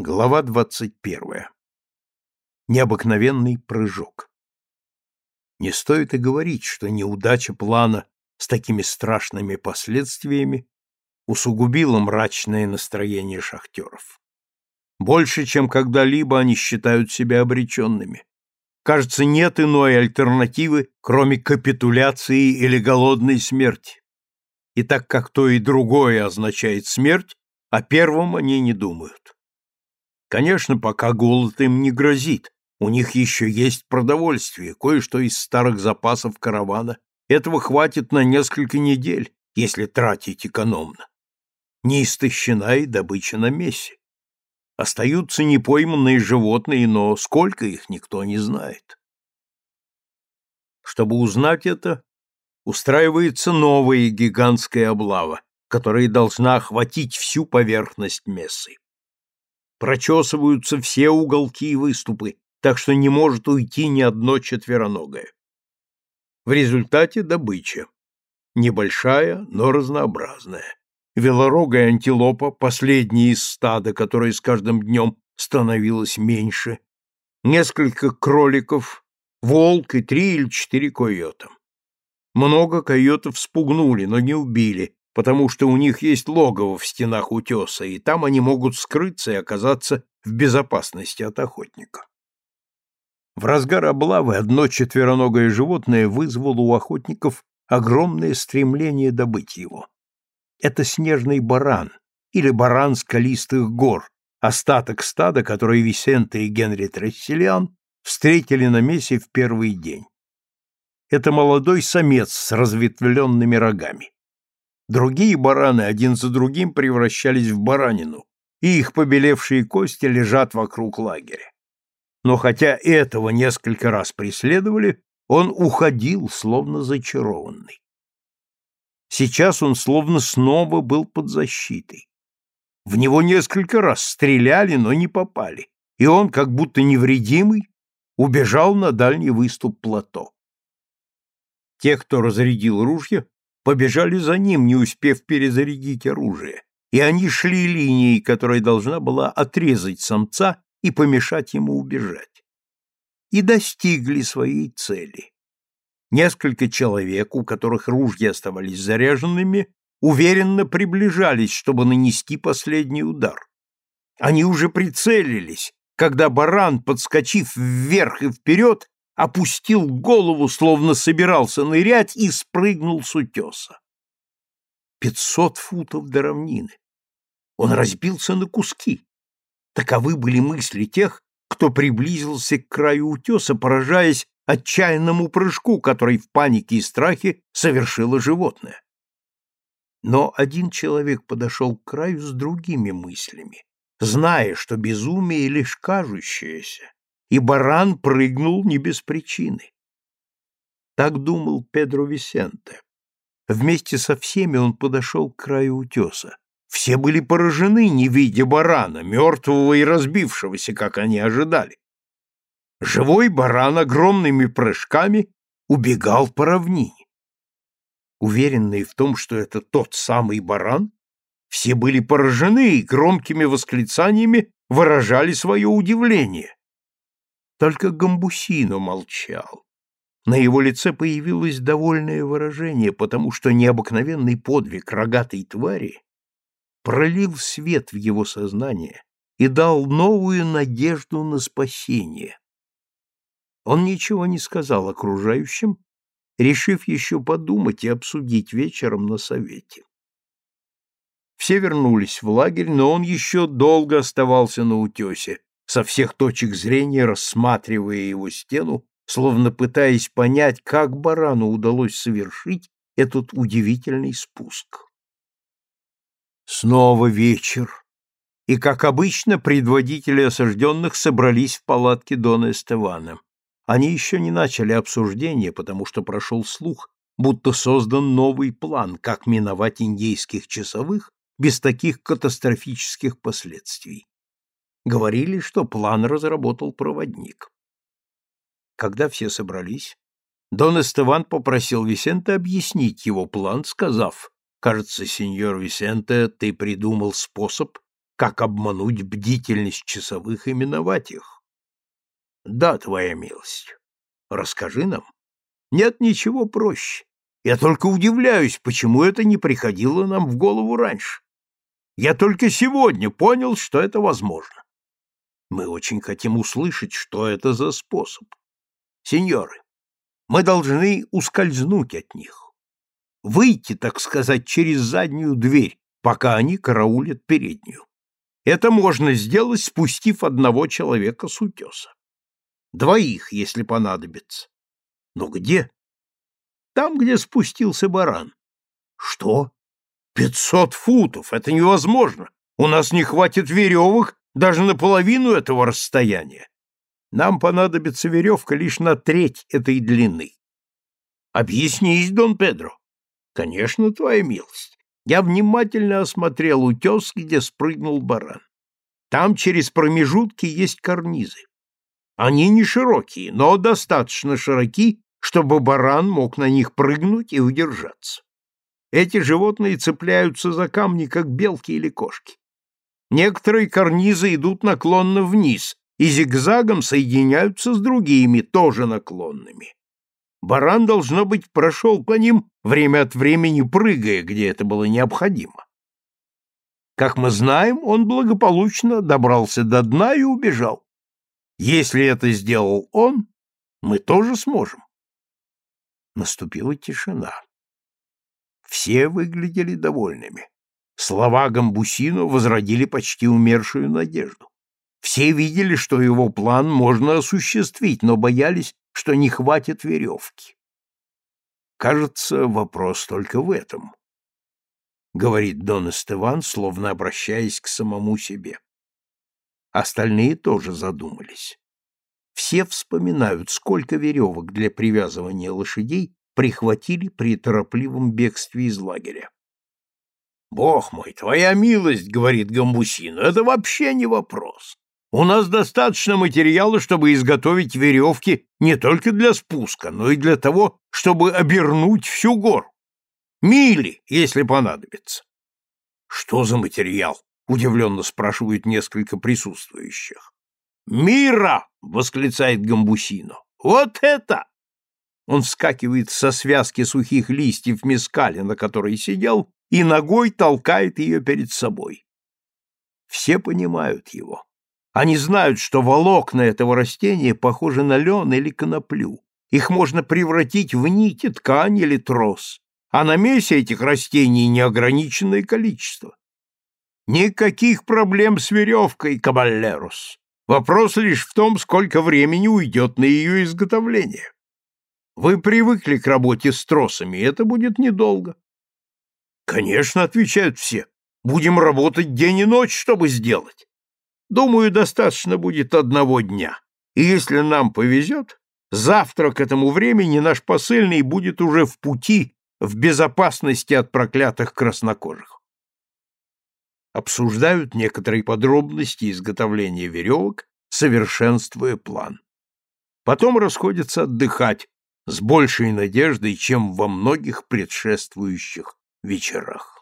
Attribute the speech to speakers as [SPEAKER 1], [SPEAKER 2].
[SPEAKER 1] Глава двадцать первая. Необыкновенный прыжок. Не стоит и говорить, что неудача плана с такими страшными последствиями усугубила мрачное настроение шахтеров. Больше, чем когда-либо они считают себя обреченными. Кажется, нет иной альтернативы, кроме капитуляции или голодной смерти. И так как то и другое означает смерть, о первом они не думают. Конечно, пока голод им не грозит. У них еще есть продовольствие, кое-что из старых запасов каравана. Этого хватит на несколько недель, если тратить экономно. Не истощена и добыча на мессе. Остаются непойманные животные, но сколько их, никто не знает. Чтобы узнать это, устраивается новая гигантская облава, которая должна охватить всю поверхность Мессы прочесываются все уголки и выступы, так что не может уйти ни одно четвероногое. В результате добыча. Небольшая, но разнообразная. Велорогая антилопа, последняя из стада, которое с каждым днем становилось меньше, несколько кроликов, волк и три или четыре койота. Много койотов спугнули, но не убили, потому что у них есть логово в стенах утеса, и там они могут скрыться и оказаться в безопасности от охотника. В разгар облавы одно четвероногое животное вызвало у охотников огромное стремление добыть его. Это снежный баран или баран скалистых гор, остаток стада, который Висенте и Генри Тресселиан встретили на месте в первый день. Это молодой самец с разветвленными рогами. Другие бараны один за другим превращались в баранину, и их побелевшие кости лежат вокруг лагеря. Но хотя этого несколько раз преследовали, он уходил, словно зачарованный. Сейчас он словно снова был под защитой. В него несколько раз стреляли, но не попали, и он, как будто невредимый, убежал на дальний выступ плато. Те, кто разрядил ружья, побежали за ним, не успев перезарядить оружие, и они шли линией, которая должна была отрезать самца и помешать ему убежать. И достигли своей цели. Несколько человек, у которых ружья оставались заряженными, уверенно приближались, чтобы нанести последний удар. Они уже прицелились, когда баран, подскочив вверх и вперед, опустил голову, словно собирался нырять, и спрыгнул с утеса. Пятьсот футов до равнины. Он разбился на куски. Таковы были мысли тех, кто приблизился к краю утеса, поражаясь отчаянному прыжку, который в панике и страхе совершило животное. Но один человек подошел к краю с другими мыслями, зная, что безумие лишь кажущееся, и баран прыгнул не без причины. Так думал Педро Висенте. Вместе со всеми он подошел к краю утеса. Все были поражены, не видя барана, мертвого и разбившегося, как они ожидали. Живой баран огромными прыжками убегал по равнине. Уверенные в том, что это тот самый баран, все были поражены и громкими восклицаниями выражали свое удивление. Только Гамбусино молчал. На его лице появилось довольное выражение, потому что необыкновенный подвиг рогатой твари пролил свет в его сознание и дал новую надежду на спасение. Он ничего не сказал окружающим, решив еще подумать и обсудить вечером на совете. Все вернулись в лагерь, но он еще долго оставался на утесе, со всех точек зрения рассматривая его стену, словно пытаясь понять, как барану удалось совершить этот удивительный спуск. Снова вечер, и, как обычно, предводители осажденных собрались в палатке Дона Эстевана. Они еще не начали обсуждение, потому что прошел слух, будто создан новый план, как миновать индейских часовых без таких катастрофических последствий. Говорили, что план разработал проводник. Когда все собрались, Дон Эстеван попросил Висенте объяснить его план, сказав, «Кажется, сеньор Висенте, ты придумал способ, как обмануть бдительность часовых и миновать их. Да, твоя милость. Расскажи нам. Нет ничего проще. Я только удивляюсь, почему это не приходило нам в голову раньше. Я только сегодня понял, что это возможно. Мы очень хотим услышать, что это за способ. Сеньоры, мы должны ускользнуть от них. Выйти, так сказать, через заднюю дверь, пока они караулят переднюю. Это можно сделать, спустив одного человека с утеса. Двоих, если понадобится. Но где? Там, где спустился баран. Что? Пятьсот футов! Это невозможно! У нас не хватит веревок даже на половину этого расстояния. Нам понадобится веревка лишь на треть этой длины. Объяснись, Дон Педро. Конечно, твоя милость. Я внимательно осмотрел утес, где спрыгнул баран. Там через промежутки есть карнизы. Они не широкие, но достаточно широки, чтобы баран мог на них прыгнуть и удержаться. Эти животные цепляются за камни, как белки или кошки. Некоторые карнизы идут наклонно вниз и зигзагом соединяются с другими, тоже наклонными. Баран, должно быть, прошел по ним, время от времени прыгая, где это было необходимо. Как мы знаем, он благополучно добрался до дна и убежал. Если это сделал он, мы тоже сможем. Наступила тишина. Все выглядели довольными. Слова Гамбусино возродили почти умершую надежду. Все видели, что его план можно осуществить, но боялись, что не хватит веревки. Кажется, вопрос только в этом, — говорит Дон Эстеван, словно обращаясь к самому себе. Остальные тоже задумались. Все вспоминают, сколько веревок для привязывания лошадей прихватили при торопливом бегстве из лагеря. «Бог мой, твоя милость, — говорит Гамбусину, — это вообще не вопрос. У нас достаточно материала, чтобы изготовить веревки не только для спуска, но и для того, чтобы обернуть всю гору. Мили, если понадобится. Что за материал? Удивленно спрашивают несколько присутствующих. Мира! восклицает Гамбусино. Вот это! Он вскакивает со связки сухих листьев мескали, на которой сидел, и ногой толкает ее перед собой. Все понимают его. Они знают, что волокна этого растения похожи на лен или коноплю. Их можно превратить в нити, ткань или трос. А на месте этих растений неограниченное количество. Никаких проблем с веревкой, кабалерус. Вопрос лишь в том, сколько времени уйдет на ее изготовление. Вы привыкли к работе с тросами, это будет недолго. Конечно, отвечают все. Будем работать день и ночь, чтобы сделать. Думаю, достаточно будет одного дня. И если нам повезет, завтра к этому времени наш посыльный будет уже в пути, в безопасности от проклятых краснокожих. Обсуждают некоторые подробности изготовления веревок, совершенствуя план. Потом расходятся отдыхать с большей надеждой, чем во многих предшествующих вечерах.